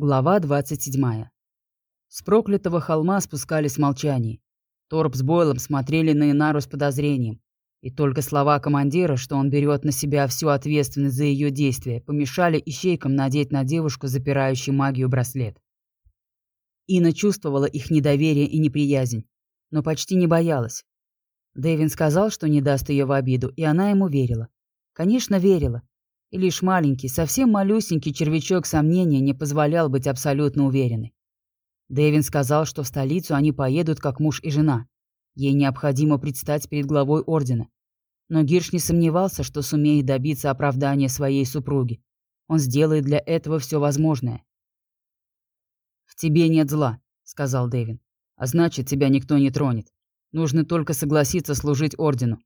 Глава 27. С проклятого холма спускались в молчании. Торп с Бойлом смотрели на Инару с подозрением. И только слова командира, что он берет на себя всю ответственность за ее действия, помешали ищейкам надеть на девушку запирающий магию браслет. Ина чувствовала их недоверие и неприязнь, но почти не боялась. Дэвин сказал, что не даст ее в обиду, и она ему верила. Конечно, верила. И лишь маленький, совсем малюсенький червячок сомнения не позволял быть абсолютно уверенной. Дэвин сказал, что в столицу они поедут как муж и жена. Ей необходимо предстать перед главой ордена. Но Гирш не сомневался, что сумеет добиться оправдания своей супруги. Он сделает для этого все возможное. «В тебе нет зла», — сказал Дэвин. «А значит, тебя никто не тронет. Нужно только согласиться служить ордену.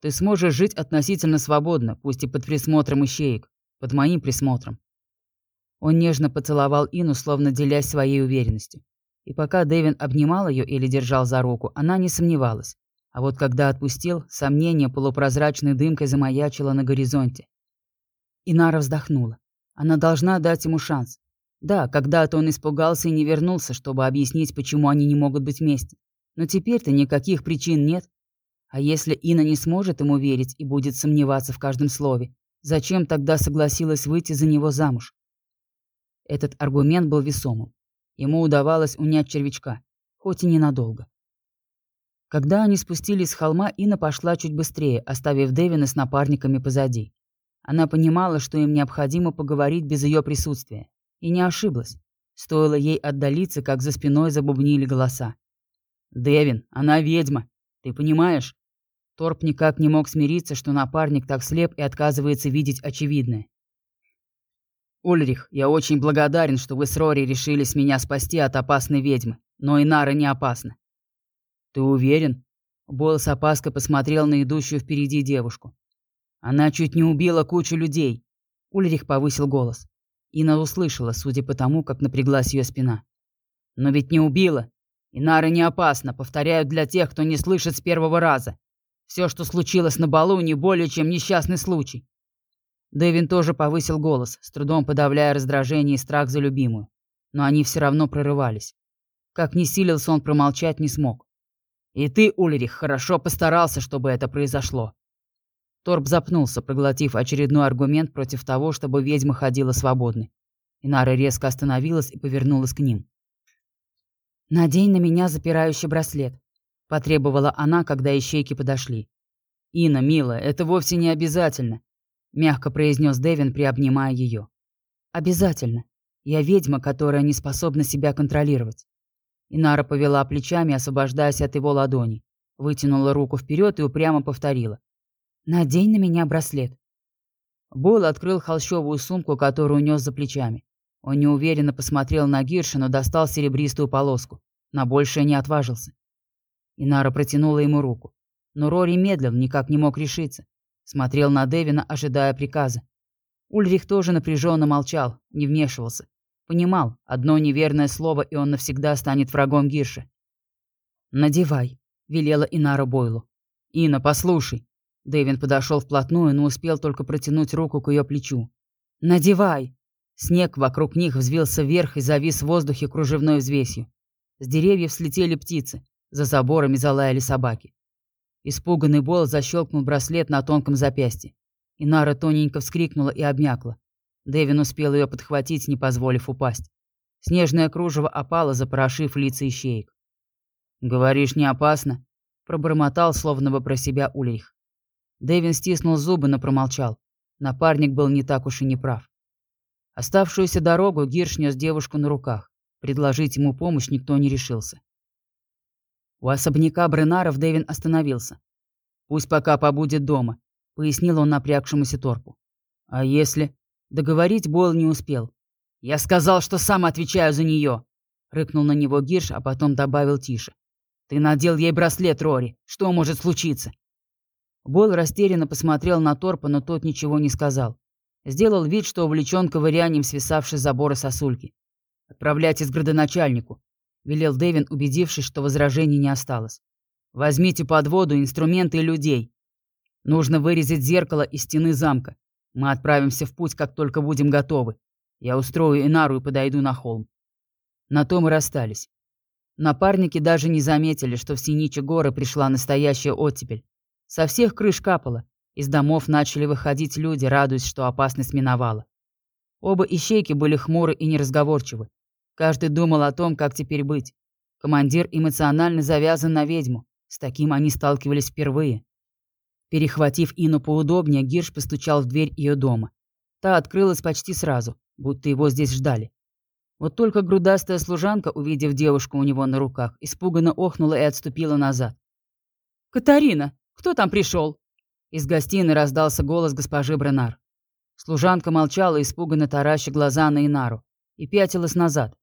Ты сможешь жить относительно свободно, пусть и под присмотром ищеек, под моим присмотром. Он нежно поцеловал Ину, словно делясь своей уверенностью. И пока Дэвин обнимал ее или держал за руку, она не сомневалась. А вот когда отпустил, сомнение полупрозрачной дымкой замаячило на горизонте. Инара вздохнула. Она должна дать ему шанс. Да, когда-то он испугался и не вернулся, чтобы объяснить, почему они не могут быть вместе. Но теперь-то никаких причин нет, а если Ина не сможет ему верить и будет сомневаться в каждом слове, зачем тогда согласилась выйти за него замуж? Этот аргумент был весомым. Ему удавалось унять червячка, хоть и ненадолго. Когда они спустились с холма, Ина пошла чуть быстрее, оставив Дэвина с напарниками позади. Она понимала, что им необходимо поговорить без ее присутствия. И не ошиблась. Стоило ей отдалиться, как за спиной забубнили голоса. «Дэвин, она ведьма. Ты понимаешь?» Торп никак не мог смириться, что напарник так слеп и отказывается видеть очевидное. «Ульрих, я очень благодарен, что вы с Рори решились меня спасти от опасной ведьмы, но и Нара не опасна». «Ты уверен?» Бойл с опаской посмотрел на идущую впереди девушку. «Она чуть не убила кучу людей». Ульрих повысил голос. Ина услышала, судя по тому, как напряглась ее спина. «Но ведь не убила. И Нара не опасна, повторяю для тех, кто не слышит с первого раза. Все, что случилось на балу, не более чем несчастный случай. Дэвин тоже повысил голос, с трудом подавляя раздражение и страх за любимую. Но они все равно прорывались. Как ни силился, он промолчать не смог. «И ты, Ульрих, хорошо постарался, чтобы это произошло». Торп запнулся, проглотив очередной аргумент против того, чтобы ведьма ходила свободной. Инара резко остановилась и повернулась к ним. «Надень на меня запирающий браслет. — потребовала она, когда ищейки подошли. «Инна, милая, это вовсе не обязательно», — мягко произнес Дэвин, приобнимая ее. «Обязательно. Я ведьма, которая не способна себя контролировать». Инара повела плечами, освобождаясь от его ладони, вытянула руку вперед и упрямо повторила. «Надень на меня браслет». Бойл открыл холщовую сумку, которую нес за плечами. Он неуверенно посмотрел на Гирша, но достал серебристую полоску. На большее не отважился. Инара протянула ему руку. Но Рори медлил, никак не мог решиться. Смотрел на Дэвина, ожидая приказа. Ульрих тоже напряженно молчал, не вмешивался. Понимал, одно неверное слово, и он навсегда станет врагом Гирша. «Надевай», — велела Инара Бойлу. «Ина, послушай». Дэвин подошел вплотную, но успел только протянуть руку к ее плечу. «Надевай!» Снег вокруг них взвился вверх и завис в воздухе кружевной взвесью. С деревьев слетели птицы. За заборами залаяли собаки. Испуганный Бол защелкнул браслет на тонком запястье. Инара тоненько вскрикнула и обмякла. Дэвин успел ее подхватить, не позволив упасть. Снежное кружево опало, запорошив лица ищеек. «Говоришь, не опасно?» — пробормотал, словно бы про себя Ульрих. Дэвин стиснул зубы, но промолчал. Напарник был не так уж и не прав. Оставшуюся дорогу Гирш нес девушку на руках. Предложить ему помощь никто не решился. У особняка Бренаров Дэвин остановился. «Пусть пока побудет дома», — пояснил он напрягшемуся торпу. «А если...» Договорить Бойл не успел. «Я сказал, что сам отвечаю за нее!» Рыкнул на него Гирш, а потом добавил тише. «Ты надел ей браслет, Рори. Что может случиться?» Бойл растерянно посмотрел на торпа, но тот ничего не сказал. Сделал вид, что увлечен ковырянием свисавшей забора сосульки. «Отправляйтесь к градоначальнику велел Дэвин, убедившись, что возражений не осталось. «Возьмите под воду инструменты и людей. Нужно вырезать зеркало из стены замка. Мы отправимся в путь, как только будем готовы. Я устрою Инару и подойду на холм. На том и расстались. Напарники даже не заметили, что в Синичи горы пришла настоящая оттепель. Со всех крыш капало. Из домов начали выходить люди, радуясь, что опасность миновала. Оба ищейки были хмуры и неразговорчивы. Каждый думал о том, как теперь быть. Командир эмоционально завязан на ведьму. С таким они сталкивались впервые. Перехватив Ину поудобнее, Гирш постучал в дверь ее дома. Та открылась почти сразу, будто его здесь ждали. Вот только грудастая служанка, увидев девушку у него на руках, испуганно охнула и отступила назад. «Катарина, кто там пришел?» Из гостиной раздался голос госпожи Бренар. Служанка молчала, испуганно тараща глаза на Инару, и пятилась назад.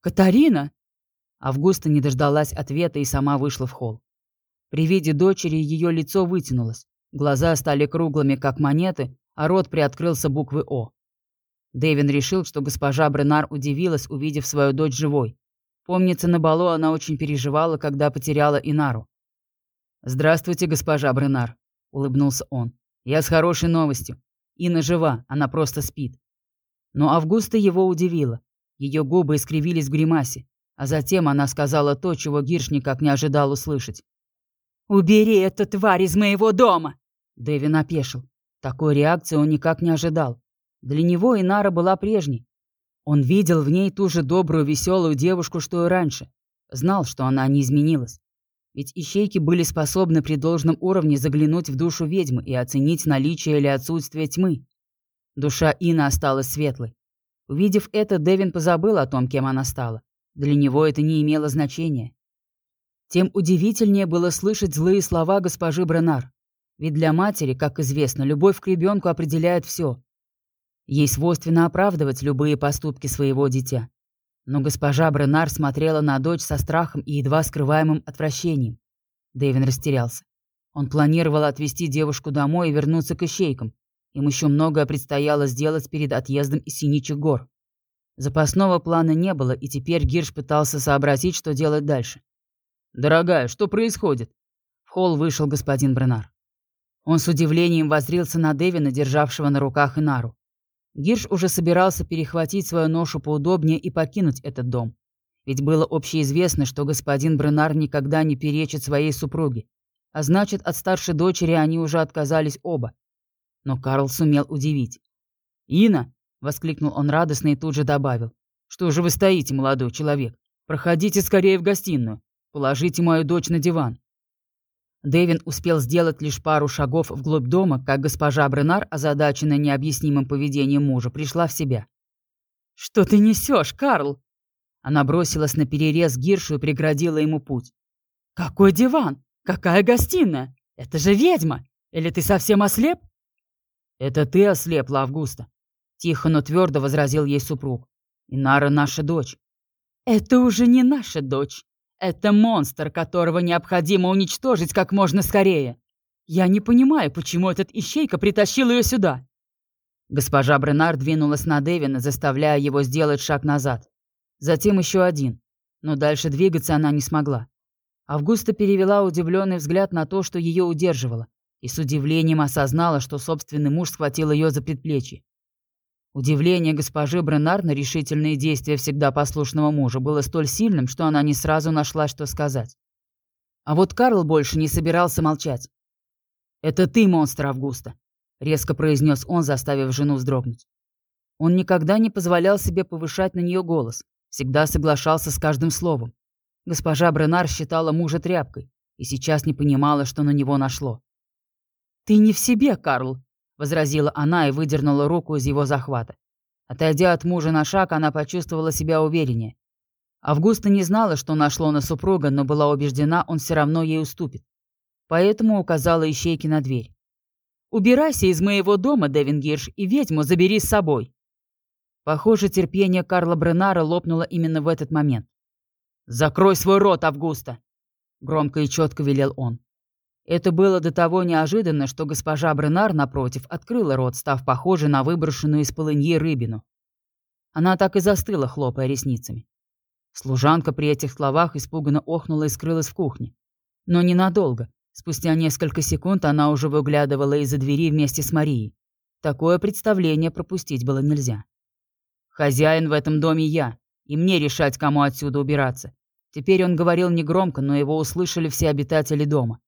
«Катарина!» Августа не дождалась ответа и сама вышла в холл. При виде дочери ее лицо вытянулось, глаза стали круглыми, как монеты, а рот приоткрылся буквы «О». Дэвин решил, что госпожа Бренар удивилась, увидев свою дочь живой. Помнится, на балу она очень переживала, когда потеряла Инару. «Здравствуйте, госпожа Бренар», — улыбнулся он. «Я с хорошей новостью. Ина жива, она просто спит». Но Августа его удивила. Ее губы искривились в гримасе, а затем она сказала то, чего Гирш никак не ожидал услышать. «Убери эту тварь из моего дома!» Дэвин опешил. Такой реакции он никак не ожидал. Для него Инара была прежней. Он видел в ней ту же добрую, веселую девушку, что и раньше. Знал, что она не изменилась. Ведь ищейки были способны при должном уровне заглянуть в душу ведьмы и оценить наличие или отсутствие тьмы. Душа Ина осталась светлой. Увидев это, Дэвин позабыл о том, кем она стала. Для него это не имело значения. Тем удивительнее было слышать злые слова госпожи Бренар. Ведь для матери, как известно, любовь к ребенку определяет все. Ей свойственно оправдывать любые поступки своего дитя. Но госпожа Бренар смотрела на дочь со страхом и едва скрываемым отвращением. Дэвин растерялся. Он планировал отвезти девушку домой и вернуться к ищейкам. Им еще многое предстояло сделать перед отъездом из Синичих гор. Запасного плана не было, и теперь Гирш пытался сообразить, что делать дальше. «Дорогая, что происходит?» В холл вышел господин Бренар. Он с удивлением воззрился на Дэвина, державшего на руках Инару. Гирш уже собирался перехватить свою ношу поудобнее и покинуть этот дом. Ведь было общеизвестно, что господин Бренар никогда не перечит своей супруге. А значит, от старшей дочери они уже отказались оба. Но Карл сумел удивить. «Ина!» — воскликнул он радостно и тут же добавил. «Что же вы стоите, молодой человек? Проходите скорее в гостиную. Положите мою дочь на диван. Дэвин успел сделать лишь пару шагов вглубь дома, как госпожа Бренар, озадаченная необъяснимым поведением мужа, пришла в себя. «Что ты несешь, Карл?» Она бросилась на перерез Гиршу и преградила ему путь. «Какой диван? Какая гостиная? Это же ведьма! Или ты совсем ослеп?» «Это ты ослепла, Августа», — тихо, но твердо возразил ей супруг. «Инара наша дочь». «Это уже не наша дочь. Это монстр, которого необходимо уничтожить как можно скорее. Я не понимаю, почему этот ищейка притащил ее сюда. Госпожа Бренар двинулась на Дэвина, заставляя его сделать шаг назад. Затем еще один. Но дальше двигаться она не смогла. Августа перевела удивленный взгляд на то, что ее удерживало, и с удивлением осознала, что собственный муж схватил ее за предплечье. Удивление госпожи Бренар на решительные действия всегда послушного мужа было столь сильным, что она не сразу нашла, что сказать. А вот Карл больше не собирался молчать. «Это ты, монстр Августа», — резко произнес он, заставив жену вздрогнуть. Он никогда не позволял себе повышать на нее голос, всегда соглашался с каждым словом. Госпожа Бренар считала мужа тряпкой и сейчас не понимала, что на него нашло. «Ты не в себе, Карл», — возразила она и выдернула руку из его захвата. Отойдя от мужа на шаг, она почувствовала себя увереннее. Августа не знала, что нашло на супруга, но была убеждена, он все равно ей уступит. Поэтому указала ищейки на дверь. «Убирайся из моего дома, Девин Гирш, и ведьму забери с собой». Похоже, терпение Карла Бренара лопнуло именно в этот момент. «Закрой свой рот, Августа!» Громко и четко велел он. Это было до того неожиданно, что госпожа Бренар, напротив, открыла рот, став похожей на выброшенную из полыньи рыбину. Она так и застыла, хлопая ресницами. Служанка при этих словах испуганно охнула и скрылась в кухне. Но ненадолго. Спустя несколько секунд она уже выглядывала из-за двери вместе с Марией. Такое представление пропустить было нельзя. Хозяин в этом доме я, и мне решать, кому отсюда убираться. Теперь он говорил негромко, но его услышали все обитатели дома.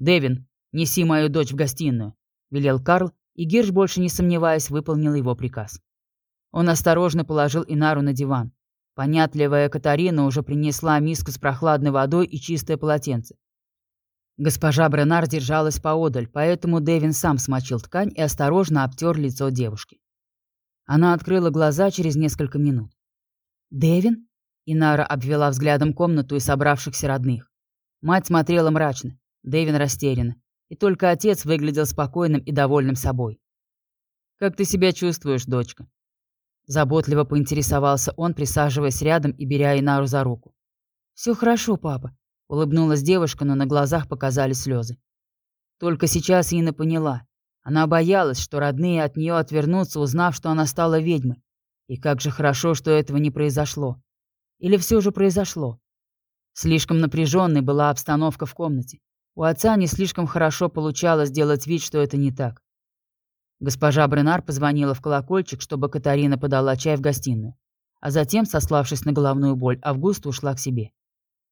«Дэвин, неси мою дочь в гостиную», — велел Карл, и Гирш, больше не сомневаясь, выполнил его приказ. Он осторожно положил Инару на диван. Понятливая Катарина уже принесла миску с прохладной водой и чистое полотенце. Госпожа Бренар держалась поодаль, поэтому Дэвин сам смочил ткань и осторожно обтер лицо девушки. Она открыла глаза через несколько минут. «Дэвин?» Инара обвела взглядом комнату и собравшихся родных. Мать смотрела мрачно, Дэвин растерянно, и только отец выглядел спокойным и довольным собой. «Как ты себя чувствуешь, дочка?» Заботливо поинтересовался он, присаживаясь рядом и беря Инару за руку. «Все хорошо, папа», — улыбнулась девушка, но на глазах показались слезы. Только сейчас Ина поняла. Она боялась, что родные от нее отвернутся, узнав, что она стала ведьмой. И как же хорошо, что этого не произошло. Или все же произошло? Слишком напряженной была обстановка в комнате. У отца не слишком хорошо получалось делать вид, что это не так. Госпожа Бренар позвонила в колокольчик, чтобы Катарина подала чай в гостиную. А затем, сославшись на головную боль, Августа ушла к себе.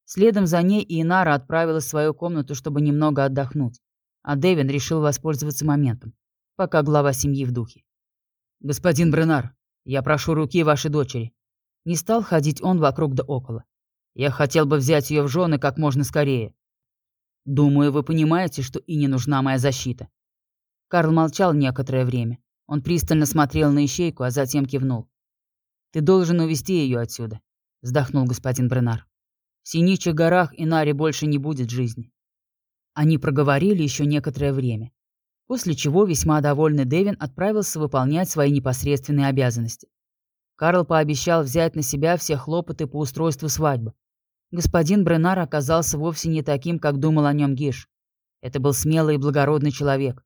Следом за ней Инара отправилась в свою комнату, чтобы немного отдохнуть. А Дэвин решил воспользоваться моментом, пока глава семьи в духе. «Господин Бренар, я прошу руки вашей дочери». Не стал ходить он вокруг да около. «Я хотел бы взять ее в жены как можно скорее. Думаю, вы понимаете, что и не нужна моя защита. Карл молчал некоторое время. Он пристально смотрел на ищейку, а затем кивнул. «Ты должен увести ее отсюда», — вздохнул господин Бренар. «В Синичих горах Инаре больше не будет жизни». Они проговорили еще некоторое время, после чего весьма довольный Дэвин отправился выполнять свои непосредственные обязанности. Карл пообещал взять на себя все хлопоты по устройству свадьбы. Господин Бренар оказался вовсе не таким, как думал о нем Гиш. Это был смелый и благородный человек.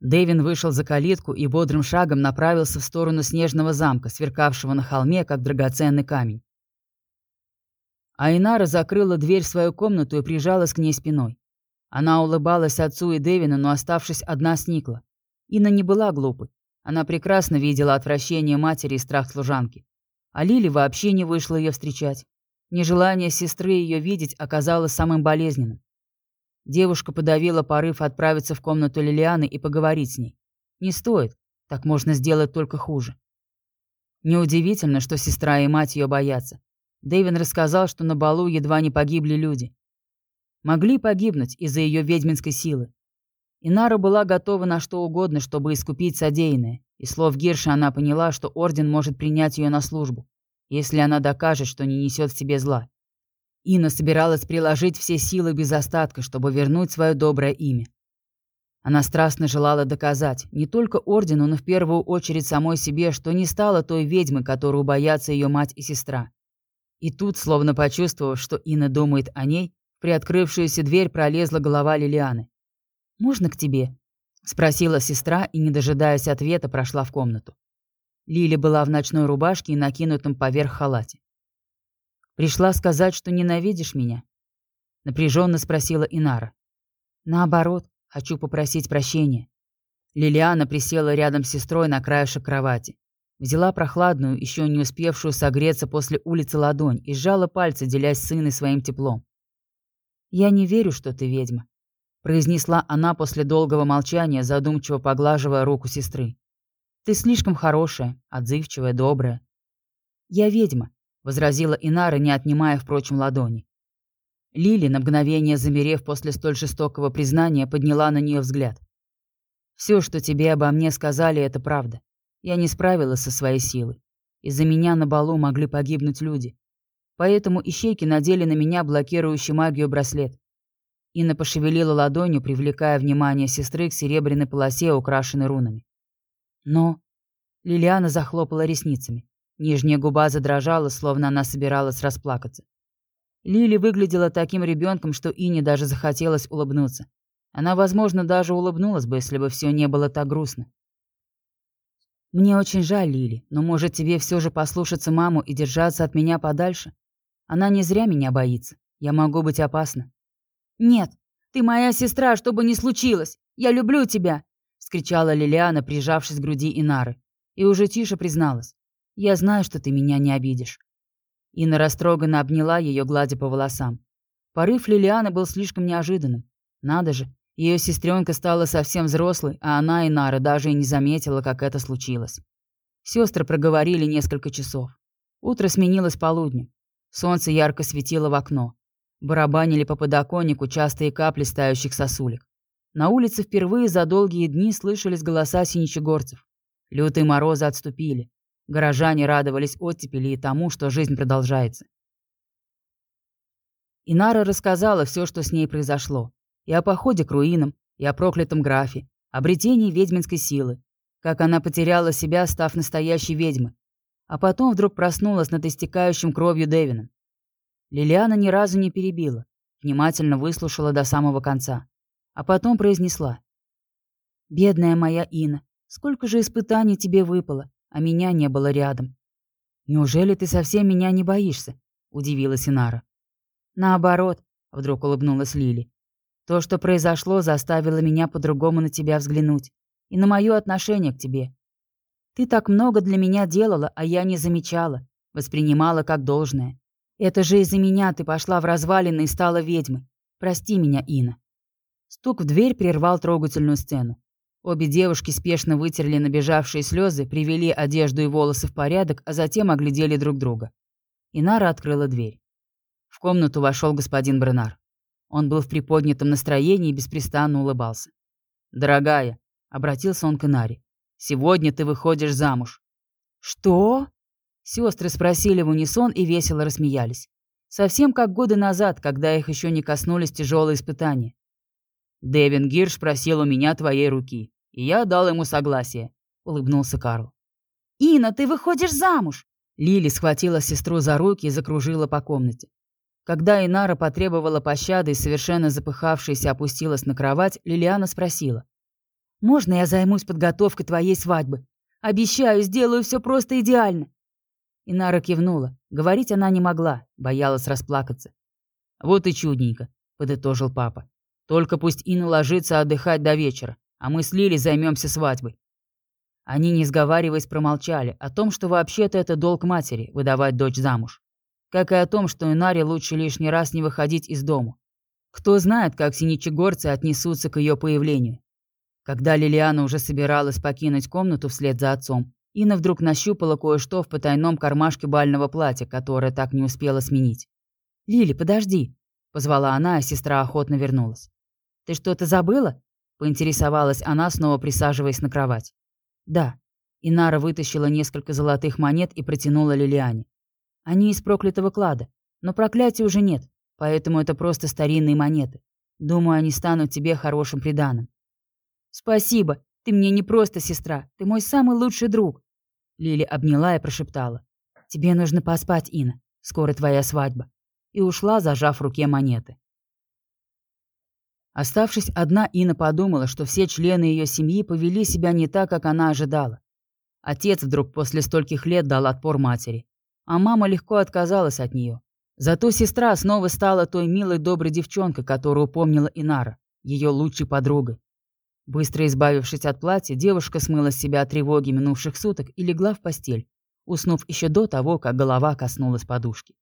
Дэвин вышел за калитку и бодрым шагом направился в сторону снежного замка, сверкавшего на холме, как драгоценный камень. Айнара закрыла дверь в свою комнату и прижалась к ней спиной. Она улыбалась отцу и Дэвину, но, оставшись одна, сникла. Инна не была глупой. Она прекрасно видела отвращение матери и страх служанки. А Лили вообще не вышла ее встречать. Нежелание сестры ее видеть оказалось самым болезненным. Девушка подавила порыв отправиться в комнату Лилианы и поговорить с ней. Не стоит, так можно сделать только хуже. Неудивительно, что сестра и мать ее боятся. Дэвин рассказал, что на балу едва не погибли люди. Могли погибнуть из-за ее ведьминской силы. Инара была готова на что угодно, чтобы искупить содеянное, и слов Гирша она поняла, что Орден может принять ее на службу, если она докажет, что не несет в себе зла. Инна собиралась приложить все силы без остатка, чтобы вернуть свое доброе имя. Она страстно желала доказать, не только Ордену, но в первую очередь самой себе, что не стала той ведьмой, которую боятся ее мать и сестра. И тут, словно почувствовав, что Инна думает о ней, приоткрывшуюся дверь пролезла голова Лилианы. «Можно к тебе?» — спросила сестра и, не дожидаясь ответа, прошла в комнату. Лили была в ночной рубашке и накинутом поверх халате. Пришла сказать, что ненавидишь меня?» Напряженно спросила Инара. «Наоборот, хочу попросить прощения». Лилиана присела рядом с сестрой на краешек кровати. Взяла прохладную, еще не успевшую согреться после улицы ладонь и сжала пальцы, делясь с своим теплом. «Я не верю, что ты ведьма», — произнесла она после долгого молчания, задумчиво поглаживая руку сестры. «Ты слишком хорошая, отзывчивая, добрая». «Я ведьма, — возразила Инара, не отнимая, впрочем, ладони. Лили, на мгновение замерев после столь жестокого признания, подняла на нее взгляд. «Все, что тебе обо мне сказали, это правда. Я не справилась со своей силой. Из-за меня на балу могли погибнуть люди. Поэтому ищейки надели на меня блокирующий магию браслет. Инна пошевелила ладонью, привлекая внимание сестры к серебряной полосе, украшенной рунами. Но... Лилиана захлопала ресницами. Нижняя губа задрожала, словно она собиралась расплакаться. Лили выглядела таким ребенком, что Ине даже захотелось улыбнуться. Она, возможно, даже улыбнулась бы, если бы все не было так грустно. «Мне очень жаль, Лили, но, может, тебе все же послушаться маму и держаться от меня подальше? Она не зря меня боится. Я могу быть опасна». «Нет, ты моя сестра, что бы ни случилось. Я люблю тебя!» — скричала Лилиана, прижавшись к груди Инары. И уже тише призналась. Я знаю, что ты меня не обидишь». Инна растроганно обняла ее, гладя по волосам. Порыв Лилианы был слишком неожиданным. Надо же, ее сестренка стала совсем взрослой, а она и Нара даже и не заметила, как это случилось. Сестры проговорили несколько часов. Утро сменилось полуднем. Солнце ярко светило в окно. Барабанили по подоконнику частые капли стающих сосулек. На улице впервые за долгие дни слышались голоса синичегорцев. Лютые морозы отступили. Горожане радовались оттепели и тому, что жизнь продолжается. Инара рассказала все, что с ней произошло. И о походе к руинам, и о проклятом графе, обретении ведьминской силы, как она потеряла себя, став настоящей ведьмой, а потом вдруг проснулась над истекающим кровью Девином. Лилиана ни разу не перебила, внимательно выслушала до самого конца, а потом произнесла. «Бедная моя Ина, сколько же испытаний тебе выпало, а меня не было рядом. Неужели ты совсем меня не боишься?» — удивилась Инара. «Наоборот», — вдруг улыбнулась Лили. То, что произошло, заставило меня по-другому на тебя взглянуть. И на мое отношение к тебе. Ты так много для меня делала, а я не замечала. Воспринимала как должное. Это же из-за меня ты пошла в развалины и стала ведьмой. Прости меня, Ина. Стук в дверь прервал трогательную сцену. Обе девушки спешно вытерли набежавшие слезы, привели одежду и волосы в порядок, а затем оглядели друг друга. Инара открыла дверь. В комнату вошел господин Бренар. Он был в приподнятом настроении и беспрестанно улыбался. «Дорогая», — обратился он к Инаре, — «сегодня ты выходишь замуж». «Что?» Сестры спросили в унисон и весело рассмеялись. Совсем как годы назад, когда их еще не коснулись тяжелые испытания. «Дэвин Гирш просил у меня твоей руки, и я дал ему согласие», — улыбнулся Карл. «Ина, ты выходишь замуж!» Лили схватила сестру за руки и закружила по комнате. Когда Инара потребовала пощады и совершенно запыхавшаяся опустилась на кровать, Лилиана спросила. «Можно я займусь подготовкой твоей свадьбы? Обещаю, сделаю все просто идеально». Инара кивнула. Говорить она не могла, боялась расплакаться. «Вот и чудненько», — подытожил папа. «Только пусть Инна ложится отдыхать до вечера, а мы с Лили займемся свадьбой». Они, не сговариваясь, промолчали о том, что вообще-то это долг матери — выдавать дочь замуж как и о том, что Инаре лучше лишний раз не выходить из дому. Кто знает, как синичегорцы отнесутся к ее появлению. Когда Лилиана уже собиралась покинуть комнату вслед за отцом, Инна вдруг нащупала кое-что в потайном кармашке бального платья, которое так не успела сменить. «Лили, подожди!» — позвала она, а сестра охотно вернулась. «Ты что-то забыла?» — поинтересовалась она, снова присаживаясь на кровать. «Да». Инара вытащила несколько золотых монет и протянула Лилиане. Они из проклятого клада. Но проклятия уже нет, поэтому это просто старинные монеты. Думаю, они станут тебе хорошим приданым. Спасибо. Ты мне не просто сестра, ты мой самый лучший друг. Лили обняла и прошептала. Тебе нужно поспать, Ина. Скоро твоя свадьба. И ушла, зажав в руке монеты. Оставшись одна, Ина подумала, что все члены ее семьи повели себя не так, как она ожидала. Отец вдруг после стольких лет дал отпор матери а мама легко отказалась от нее. Зато сестра снова стала той милой доброй девчонкой, которую помнила Инара, ее лучшей подругой. Быстро избавившись от платья, девушка смыла с себя тревоги минувших суток и легла в постель, уснув еще до того, как голова коснулась подушки.